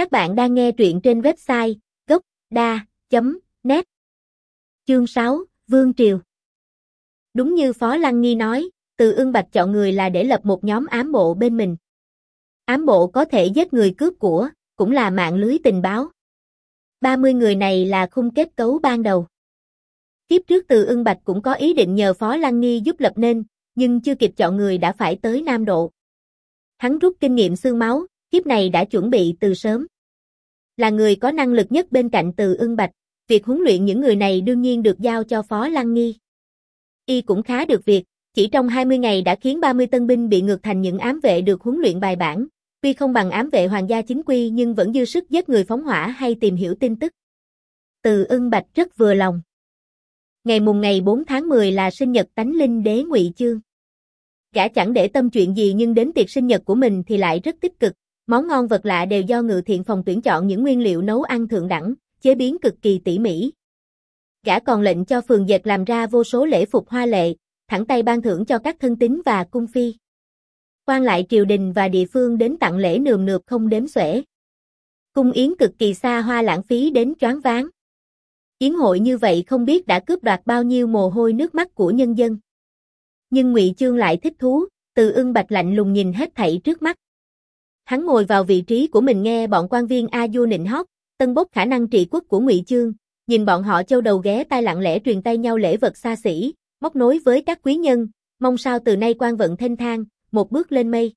Các bạn đang nghe truyện trên website gốc.da.net Chương 6, Vương Triều Đúng như Phó Lăng Nghi nói, từ ưng bạch chọn người là để lập một nhóm ám bộ bên mình. Ám bộ có thể giết người cướp của, cũng là mạng lưới tình báo. 30 người này là khung kết cấu ban đầu. Kiếp trước từ ưng bạch cũng có ý định nhờ Phó Lăng Nghi giúp lập nên, nhưng chưa kịp chọn người đã phải tới Nam Độ. Hắn rút kinh nghiệm xương máu, kiếp này đã chuẩn bị từ sớm. Là người có năng lực nhất bên cạnh từ ưng bạch, việc huấn luyện những người này đương nhiên được giao cho Phó Lăng Nghi. Y cũng khá được việc, chỉ trong 20 ngày đã khiến 30 tân binh bị ngược thành những ám vệ được huấn luyện bài bản, tuy không bằng ám vệ hoàng gia chính quy nhưng vẫn dư sức giết người phóng hỏa hay tìm hiểu tin tức. Từ ưng bạch rất vừa lòng. Ngày mùng ngày 4 tháng 10 là sinh nhật tánh linh đế ngụy Chương. Gã chẳng để tâm chuyện gì nhưng đến tiệc sinh nhật của mình thì lại rất tích cực, món ngon vật lạ đều do ngự thiện phòng tuyển chọn những nguyên liệu nấu ăn thượng đẳng, chế biến cực kỳ tỉ mỉ. Gã còn lệnh cho phường dệt làm ra vô số lễ phục hoa lệ, thẳng tay ban thưởng cho các thân tín và cung phi. Quan lại triều đình và địa phương đến tặng lễ nườm nượp không đếm xuể. Cung yến cực kỳ xa hoa lãng phí đến choáng váng. Yến hội như vậy không biết đã cướp đoạt bao nhiêu mồ hôi nước mắt của nhân dân. Nhưng Ngụy Chương lại thích thú, từ ưng bạch lạnh lùng nhìn hết thảy trước mắt. Hắn ngồi vào vị trí của mình nghe bọn quan viên A Du nịnh hót, tân bốc khả năng trị quốc của Ngụy Chương, nhìn bọn họ châu đầu ghé tai lặng lẽ truyền tay nhau lễ vật xa xỉ, móc nối với các quý nhân, mong sao từ nay quan vận thanh thang, một bước lên mây.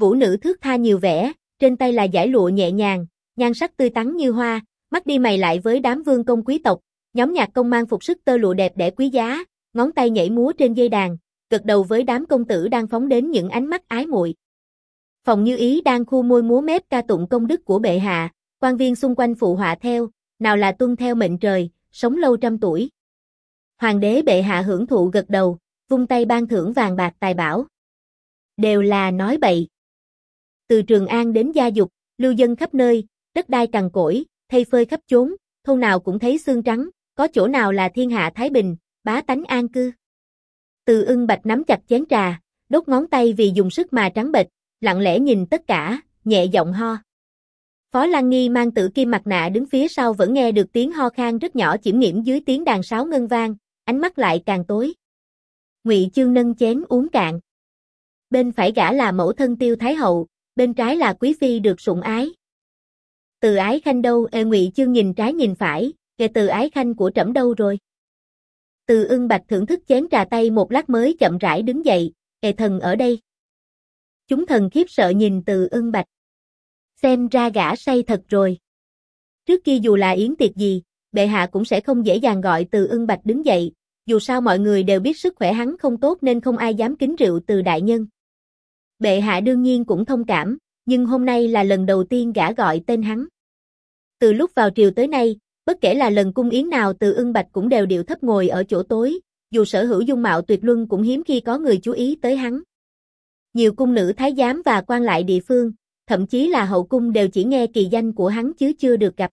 Vũ nữ thước tha nhiều vẻ, trên tay là giải lụa nhẹ nhàng, nhan sắc tươi tắn như hoa, mắt đi mày lại với đám vương công quý tộc, nhóm nhạc công mang phục sức tơ lụa đẹp đẽ quý giá, ngón tay nhảy múa trên dây đàn, gật đầu với đám công tử đang phóng đến những ánh mắt ái muội. Phòng Như Ý đang khu môi múa mép ca tụng công đức của bệ hạ, quan viên xung quanh phụ họa theo, nào là tuân theo mệnh trời, sống lâu trăm tuổi. Hoàng đế bệ hạ hưởng thụ gật đầu, vung tay ban thưởng vàng bạc tài bảo. Đều là nói bậy. Từ Trường An đến Gia Dục, lưu dân khắp nơi, đất đai cằn cỗi, thay phơi khắp chốn, thôn nào cũng thấy xương trắng, có chỗ nào là thiên hạ Thái Bình, bá tánh an cư. Từ ưng bạch nắm chặt chén trà, đốt ngón tay vì dùng sức mà trắng bệch, lặng lẽ nhìn tất cả, nhẹ giọng ho. Phó Lan Nghi mang tử kim mặt nạ đứng phía sau vẫn nghe được tiếng ho khan rất nhỏ chiểm nghiệm dưới tiếng đàn sáo ngân vang, ánh mắt lại càng tối. Ngụy Chương nâng chén uống cạn. Bên phải gã là mẫu thân Tiêu Thái hậu, bên trái là quý phi được sủng ái. Từ ái khanh đâu? Ê Ngụy Chương nhìn trái nhìn phải, kìa từ ái khanh của trẫm đâu rồi? Từ ưng bạch thưởng thức chén trà tay một lát mới chậm rãi đứng dậy, "Kệ thần ở đây. Chúng thần khiếp sợ nhìn từ ưng bạch. Xem ra gã say thật rồi. Trước kia dù là yến tiệc gì, bệ hạ cũng sẽ không dễ dàng gọi từ ưng bạch đứng dậy, dù sao mọi người đều biết sức khỏe hắn không tốt nên không ai dám kính rượu từ đại nhân. Bệ hạ đương nhiên cũng thông cảm, nhưng hôm nay là lần đầu tiên gã gọi tên hắn. Từ lúc vào triều tới nay, bất kể là lần cung yến nào từ ưng bạch cũng đều điệu thấp ngồi ở chỗ tối, dù sở hữu dung mạo tuyệt luân cũng hiếm khi có người chú ý tới hắn. Nhiều cung nữ thái giám và quan lại địa phương, thậm chí là hậu cung đều chỉ nghe kỳ danh của hắn chứ chưa được gặp.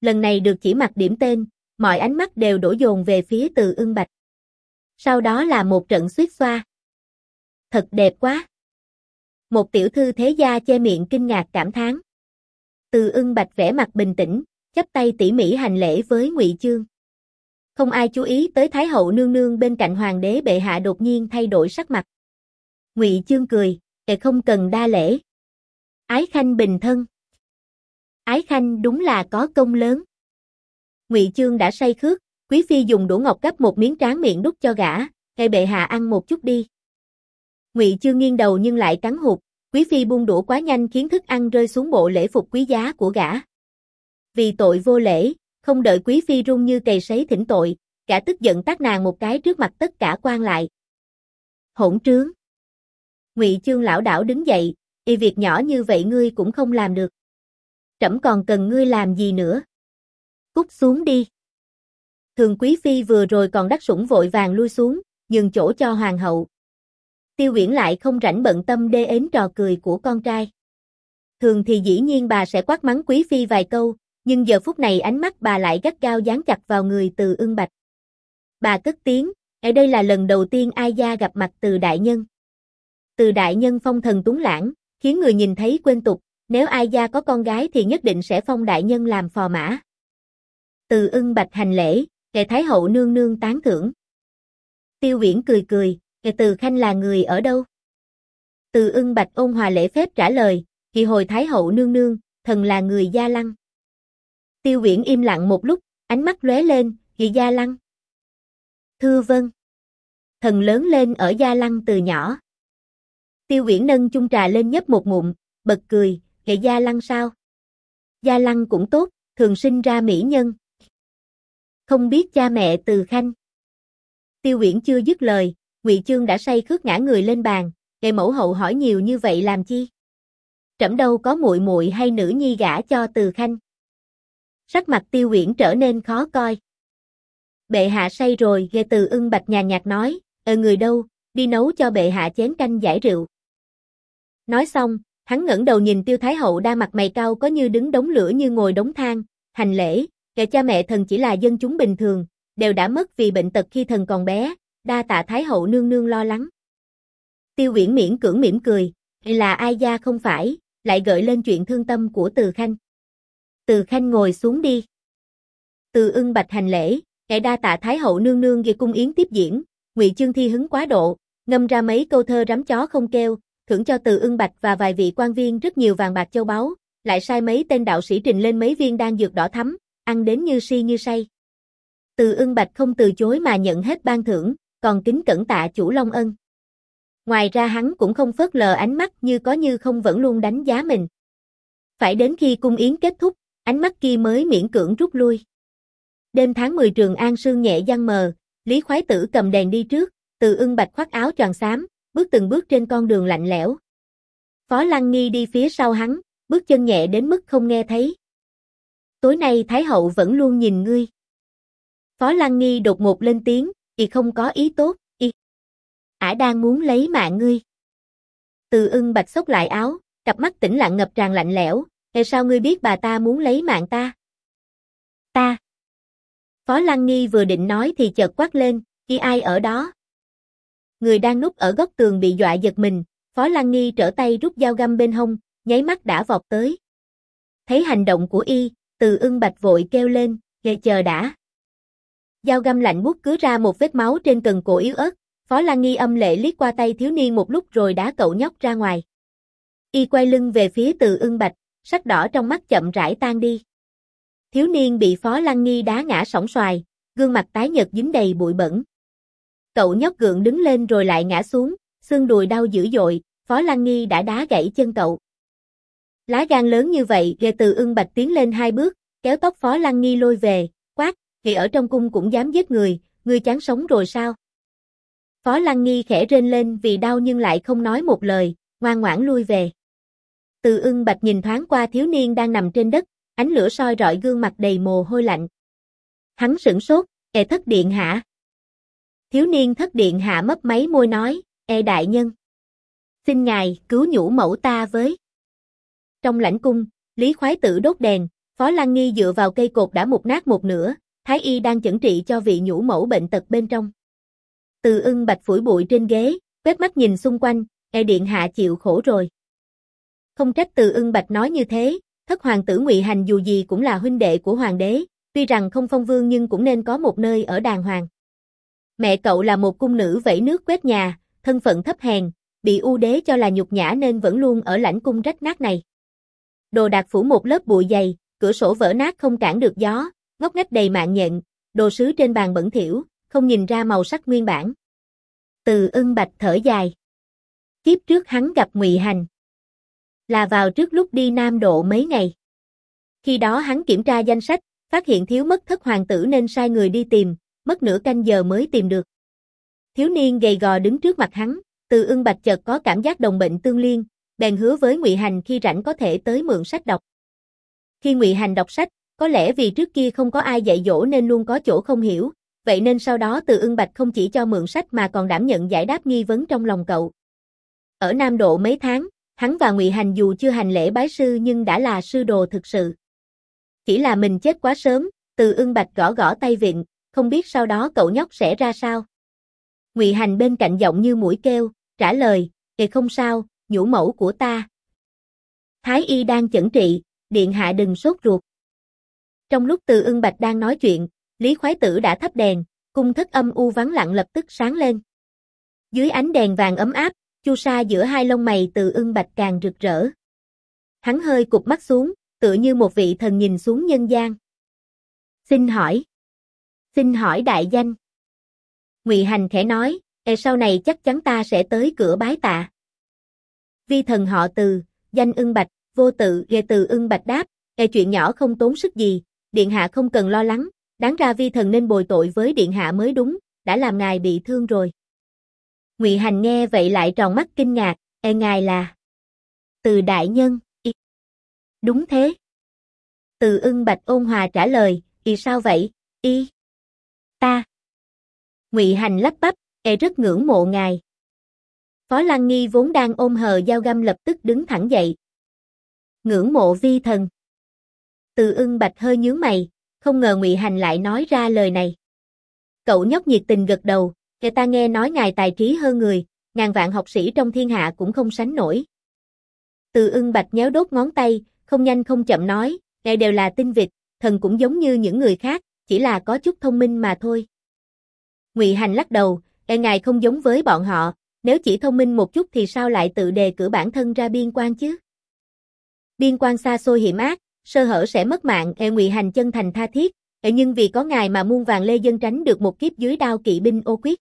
Lần này được chỉ mặt điểm tên, mọi ánh mắt đều đổ dồn về phía từ ưng bạch. Sau đó là một trận suýt xoa. Thật đẹp quá. Một tiểu thư thế gia che miệng kinh ngạc cảm thán. Từ ưng bạch vẻ mặt bình tĩnh, chắp tay tỉ mỉ hành lễ với Ngụy Chương. Không ai chú ý tới Thái hậu nương nương bên cạnh hoàng đế bệ hạ đột nhiên thay đổi sắc mặt. Ngụy Chương cười, "Kệ không cần đa lễ." Ái Khanh bình thân. Ái Khanh đúng là có công lớn. Ngụy Chương đã say khước, Quý phi dùng đũa ngọc gấp một miếng tráng miệng đút cho gã, "Hay bệ hạ ăn một chút đi." Ngụy Chương nghiêng đầu nhưng lại cắn hụt, Quý phi buông đũa quá nhanh khiến thức ăn rơi xuống bộ lễ phục quý giá của gã. Vì tội vô lễ, không đợi quý phi run như cày sấy thỉnh tội, gã tức giận tát nàng một cái trước mặt tất cả quan lại. Hỗn trướng. Ngụy Chương lão đảo đứng dậy, y việc nhỏ như vậy ngươi cũng không làm được. Trẫm còn cần ngươi làm gì nữa? Cút xuống đi. Thường quý phi vừa rồi còn đắc sủng vội vàng lui xuống, nhường chỗ cho hoàng hậu. Tiêu Viễn lại không rảnh bận tâm đê ếm trò cười của con trai. Thường thì dĩ nhiên bà sẽ quát mắng quý phi vài câu, nhưng giờ phút này ánh mắt bà lại gắt gao dán chặt vào người từ ưng bạch. Bà cất tiếng, ở đây là lần đầu tiên ai gia gặp mặt từ đại nhân. Từ đại nhân phong thần túng lãng, khiến người nhìn thấy quên tục, nếu ai gia có con gái thì nhất định sẽ phong đại nhân làm phò mã. Từ ưng bạch hành lễ, kệ Thái hậu nương nương tán thưởng. Tiêu viễn cười cười, kệ từ khanh là người ở đâu? Từ ưng bạch ôn hòa lễ phép trả lời, kỳ hồi Thái hậu nương nương, thần là người gia lăng. Tiêu viễn im lặng một lúc, ánh mắt lóe lên, kỳ gia lăng. Thưa vâng. Thần lớn lên ở gia lăng từ nhỏ. Tiêu viễn nâng chung trà lên nhấp một ngụm, bật cười, kệ gia lăng sao? Gia lăng cũng tốt, thường sinh ra mỹ nhân. Không biết cha mẹ từ khanh. Tiêu viễn chưa dứt lời, Ngụy Chương đã say khướt ngã người lên bàn, kệ mẫu hậu hỏi nhiều như vậy làm chi? Trẫm đâu có muội muội hay nữ nhi gả cho từ khanh. Sắc mặt tiêu viễn trở nên khó coi. Bệ hạ say rồi, ghê từ ưng bạch nhà nhạt nói, ờ người đâu, đi nấu cho bệ hạ chén canh giải rượu. Nói xong, hắn ngẩng đầu nhìn tiêu thái hậu đa mặt mày cao có như đứng đống lửa như ngồi đống than, hành lễ, kẻ cha mẹ thần chỉ là dân chúng bình thường, đều đã mất vì bệnh tật khi thần còn bé, đa tạ thái hậu nương nương lo lắng. Tiêu viễn miễn cưỡng mỉm cười, là ai gia không phải, lại gợi lên chuyện thương tâm của Từ Khanh. Từ Khanh ngồi xuống đi. Từ ưng bạch hành lễ, kẻ đa tạ Thái hậu nương nương về cung yến tiếp diễn, Ngụy Chương thi hứng quá độ, ngâm ra mấy câu thơ rắm chó không kêu, thưởng cho Từ ưng bạch và vài vị quan viên rất nhiều vàng bạc châu báu, lại sai mấy tên đạo sĩ trình lên mấy viên đan dược đỏ thắm, ăn đến như si như say. Từ ưng bạch không từ chối mà nhận hết ban thưởng, còn kính cẩn tạ chủ Long Ân. Ngoài ra hắn cũng không phớt lờ ánh mắt như có như không vẫn luôn đánh giá mình. Phải đến khi cung yến kết thúc, ánh mắt kia mới miễn cưỡng rút lui. Đêm tháng 10 trường an sương nhẹ giăng mờ, Lý Khoái Tử cầm đèn đi trước, từ ưng bạch khoác áo tròn xám, bước từng bước trên con đường lạnh lẽo. Phó Lăng Nghi đi phía sau hắn, bước chân nhẹ đến mức không nghe thấy. Tối nay Thái Hậu vẫn luôn nhìn ngươi. Phó Lăng Nghi đột ngột lên tiếng, y không có ý tốt, y. Ả đang muốn lấy mạng ngươi. Từ ưng bạch xốc lại áo, cặp mắt tĩnh lặng ngập tràn lạnh lẽo, Ê sao ngươi biết bà ta muốn lấy mạng ta? Ta. Phó Lăng Nghi vừa định nói thì chợt quát lên, khi ai ở đó? Người đang núp ở góc tường bị dọa giật mình, Phó Lan Nghi trở tay rút dao găm bên hông, nháy mắt đã vọt tới. Thấy hành động của y, từ ưng bạch vội kêu lên, ghê chờ đã. Dao găm lạnh bút cứ ra một vết máu trên cần cổ yếu ớt, Phó Lan Nghi âm lệ liếc qua tay thiếu niên một lúc rồi đá cậu nhóc ra ngoài. Y quay lưng về phía từ ưng bạch, sắc đỏ trong mắt chậm rãi tan đi. Thiếu niên bị Phó Lan Nghi đá ngã sóng xoài, gương mặt tái nhợt dính đầy bụi bẩn. Cậu nhóc gượng đứng lên rồi lại ngã xuống, xương đùi đau dữ dội, Phó Lăng Nghi đã đá gãy chân cậu. Lá gan lớn như vậy, ghê từ ưng bạch tiến lên hai bước, kéo tóc Phó Lăng Nghi lôi về, quát, "Vì ở trong cung cũng dám giết người, ngươi chán sống rồi sao? Phó Lăng Nghi khẽ rên lên vì đau nhưng lại không nói một lời, ngoan ngoãn lui về. Từ ưng bạch nhìn thoáng qua thiếu niên đang nằm trên đất, ánh lửa soi rọi gương mặt đầy mồ hôi lạnh. Hắn sửng sốt, "Ệ thất điện hả Thiếu niên thất điện hạ mấp máy môi nói, e đại nhân. Xin ngài cứu nhũ mẫu ta với. Trong lãnh cung, Lý khoái tử đốt đèn, Phó Lăng Nghi dựa vào cây cột đã mục nát một nửa, Thái y đang chẩn trị cho vị nhũ mẫu bệnh tật bên trong. Từ ưng bạch phủi bụi trên ghế, quét mắt nhìn xung quanh, e điện hạ chịu khổ rồi. Không trách từ ưng bạch nói như thế, thất hoàng tử ngụy Hành dù gì cũng là huynh đệ của hoàng đế, tuy rằng không phong vương nhưng cũng nên có một nơi ở đàng hoàng. Mẹ cậu là một cung nữ vẫy nước quét nhà, thân phận thấp hèn, bị u đế cho là nhục nhã nên vẫn luôn ở lãnh cung rách nát này. Đồ đạc phủ một lớp bụi dày, cửa sổ vỡ nát không cản được gió, ngóc ngách đầy mạng nhện, đồ sứ trên bàn bẩn thỉu, không nhìn ra màu sắc nguyên bản. Từ ưng bạch thở dài. Kiếp trước hắn gặp ngụy Hành là vào trước lúc đi Nam Độ mấy ngày. Khi đó hắn kiểm tra danh sách, phát hiện thiếu mất thất hoàng tử nên sai người đi tìm, mất nửa canh giờ mới tìm được. Thiếu niên gầy gò đứng trước mặt hắn, từ ưng bạch chợt có cảm giác đồng bệnh tương liên, bèn hứa với Ngụy Hành khi rảnh có thể tới mượn sách đọc. Khi Ngụy Hành đọc sách, có lẽ vì trước kia không có ai dạy dỗ nên luôn có chỗ không hiểu, vậy nên sau đó từ ưng bạch không chỉ cho mượn sách mà còn đảm nhận giải đáp nghi vấn trong lòng cậu. Ở Nam Độ mấy tháng, Hắn và Ngụy Hành dù chưa hành lễ bái sư nhưng đã là sư đồ thực sự. Chỉ là mình chết quá sớm, từ ưng bạch gõ gõ tay vịn, không biết sau đó cậu nhóc sẽ ra sao. Ngụy Hành bên cạnh giọng như mũi kêu, trả lời, kệ không sao, nhũ mẫu của ta. Thái y đang chẩn trị, điện hạ đừng sốt ruột. Trong lúc Từ Ưng Bạch đang nói chuyện, Lý Khoái Tử đã thắp đèn, cung thất âm u vắng lặng lập tức sáng lên. Dưới ánh đèn vàng ấm áp, chu sa giữa hai lông mày Từ Ưng Bạch càng rực rỡ. Hắn hơi cụp mắt xuống, tựa như một vị thần nhìn xuống nhân gian. Xin hỏi. Xin hỏi đại danh. Ngụy Hành khẽ nói, e sau này chắc chắn ta sẽ tới cửa bái tạ. Vi thần họ từ, danh ưng bạch, vô tự ghê từ ưng bạch đáp, e chuyện nhỏ không tốn sức gì, điện hạ không cần lo lắng, đáng ra vi thần nên bồi tội với điện hạ mới đúng, đã làm ngài bị thương rồi. Ngụy Hành nghe vậy lại tròn mắt kinh ngạc, e ngài là từ đại nhân, y. Đúng thế. Từ ưng bạch ôn hòa trả lời, y sao vậy, y. Ta. Ngụy Hành lắp bắp, e rất ngưỡng mộ ngài. Phó Lăng Nghi vốn đang ôm hờ dao găm lập tức đứng thẳng dậy. Ngưỡng mộ vi thần. Từ ưng bạch hơi nhướng mày, không ngờ Ngụy Hành lại nói ra lời này. Cậu nhóc nhiệt tình gật đầu, kẻ ta nghe nói ngài tài trí hơn người, ngàn vạn học sĩ trong thiên hạ cũng không sánh nổi. Từ ưng bạch nhéo đốt ngón tay, không nhanh không chậm nói, ngài đều là tinh vịt, thần cũng giống như những người khác, chỉ là có chút thông minh mà thôi. Ngụy Hành lắc đầu, e ngài không giống với bọn họ, nếu chỉ thông minh một chút thì sao lại tự đề cử bản thân ra biên quan chứ? Biên quan xa xôi hiểm ác, sơ hở sẽ mất mạng, e Ngụy Hành chân thành tha thiết, e nhưng vì có ngài mà muôn vàng lê dân tránh được một kiếp dưới đao kỵ binh ô quyết.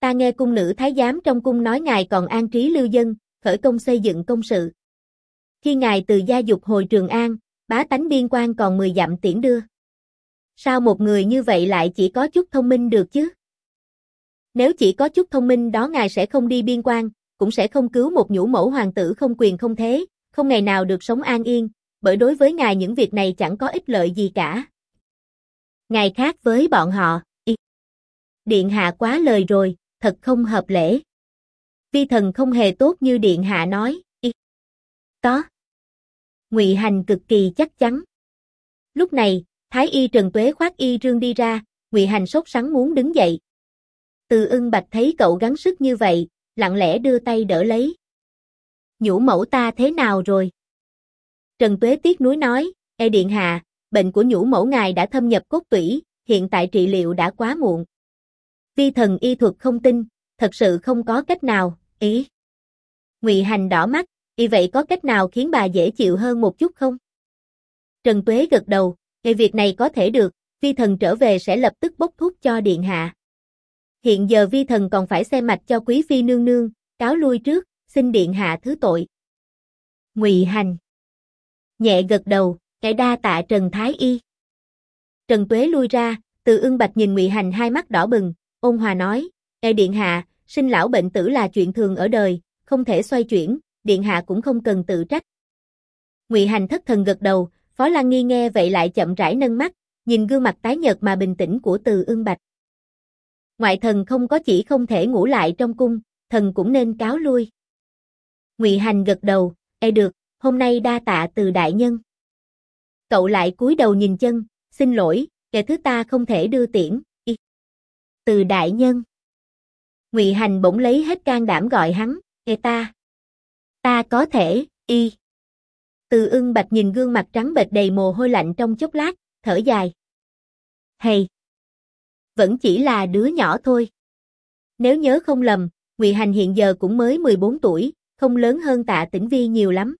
Ta nghe cung nữ thái giám trong cung nói ngài còn an trí lưu dân, khởi công xây dựng công sự. Khi ngài từ gia dục hồi Trường An, bá tánh biên quan còn 10 dặm tiễn đưa. Sao một người như vậy lại chỉ có chút thông minh được chứ? Nếu chỉ có chút thông minh đó ngài sẽ không đi biên quan, cũng sẽ không cứu một nhũ mẫu hoàng tử không quyền không thế, không ngày nào được sống an yên, bởi đối với ngài những việc này chẳng có ích lợi gì cả. Ngài khác với bọn họ, y. Điện hạ quá lời rồi, thật không hợp lễ. Vi thần không hề tốt như điện hạ nói, y. Có. Ngụy Hành cực kỳ chắc chắn. Lúc này, Thái y Trần Tuế khoác y rương đi ra, Ngụy Hành sốt sắng muốn đứng dậy. Từ ưng bạch thấy cậu gắng sức như vậy, lặng lẽ đưa tay đỡ lấy. Nhũ mẫu ta thế nào rồi? Trần Tuế tiếc nuối nói, e Điện Hạ, bệnh của nhũ mẫu ngài đã thâm nhập cốt tủy, hiện tại trị liệu đã quá muộn. Vi thần y thuật không tin, thật sự không có cách nào, ý. Ngụy Hành đỏ mắt, y vậy có cách nào khiến bà dễ chịu hơn một chút không? Trần Tuế gật đầu, Ngày việc này có thể được, vi thần trở về sẽ lập tức bốc thuốc cho điện hạ. Hiện giờ vi thần còn phải xem mạch cho quý phi nương nương, cáo lui trước, xin điện hạ thứ tội. Ngụy Hành Nhẹ gật đầu, cái đa tạ Trần Thái Y. Trần Tuế lui ra, từ ưng bạch nhìn Ngụy Hành hai mắt đỏ bừng, ôn hòa nói, Ê điện hạ, sinh lão bệnh tử là chuyện thường ở đời, không thể xoay chuyển, điện hạ cũng không cần tự trách. Ngụy Hành thất thần gật đầu, Phó Lan Nghi nghe vậy lại chậm rãi nâng mắt, nhìn gương mặt tái nhợt mà bình tĩnh của Từ Ưng Bạch. Ngoại thần không có chỉ không thể ngủ lại trong cung, thần cũng nên cáo lui. Ngụy Hành gật đầu, "E được, hôm nay đa tạ Từ đại nhân." Cậu lại cúi đầu nhìn chân, "Xin lỗi, kẻ thứ ta không thể đưa tiễn." Ý. Từ đại nhân. Ngụy Hành bỗng lấy hết can đảm gọi hắn, "Kẻ ta." "Ta có thể." Y. Từ ưng bạch nhìn gương mặt trắng bệch đầy mồ hôi lạnh trong chốc lát, thở dài. Hay! Vẫn chỉ là đứa nhỏ thôi. Nếu nhớ không lầm, Ngụy Hành hiện giờ cũng mới 14 tuổi, không lớn hơn tạ tĩnh vi nhiều lắm.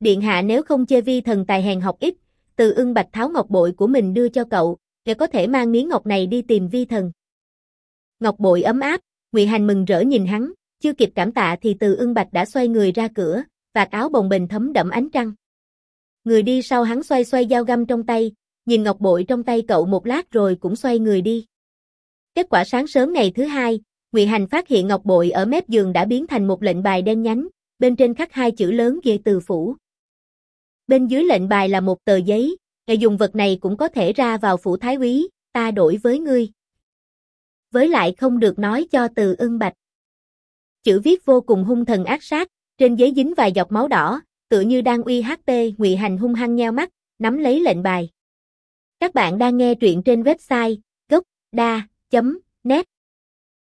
Điện hạ nếu không chê vi thần tài hèn học ít, từ ưng bạch tháo ngọc bội của mình đưa cho cậu, để có thể mang miếng ngọc này đi tìm vi thần. Ngọc bội ấm áp, Ngụy Hành mừng rỡ nhìn hắn, chưa kịp cảm tạ thì từ ưng bạch đã xoay người ra cửa, vạt áo bồng bềnh thấm đậm ánh trăng. Người đi sau hắn xoay xoay dao găm trong tay, nhìn ngọc bội trong tay cậu một lát rồi cũng xoay người đi. Kết quả sáng sớm ngày thứ hai, Ngụy Hành phát hiện ngọc bội ở mép giường đã biến thành một lệnh bài đen nhánh, bên trên khắc hai chữ lớn ghê từ phủ. Bên dưới lệnh bài là một tờ giấy, ngài dùng vật này cũng có thể ra vào phủ thái úy, ta đổi với ngươi. Với lại không được nói cho từ ưng bạch. Chữ viết vô cùng hung thần ác sát, trên giấy dính vài giọt máu đỏ, tựa như đang uy HP, Ngụy Hành hung hăng nheo mắt, nắm lấy lệnh bài. Các bạn đang nghe truyện trên website gocda.net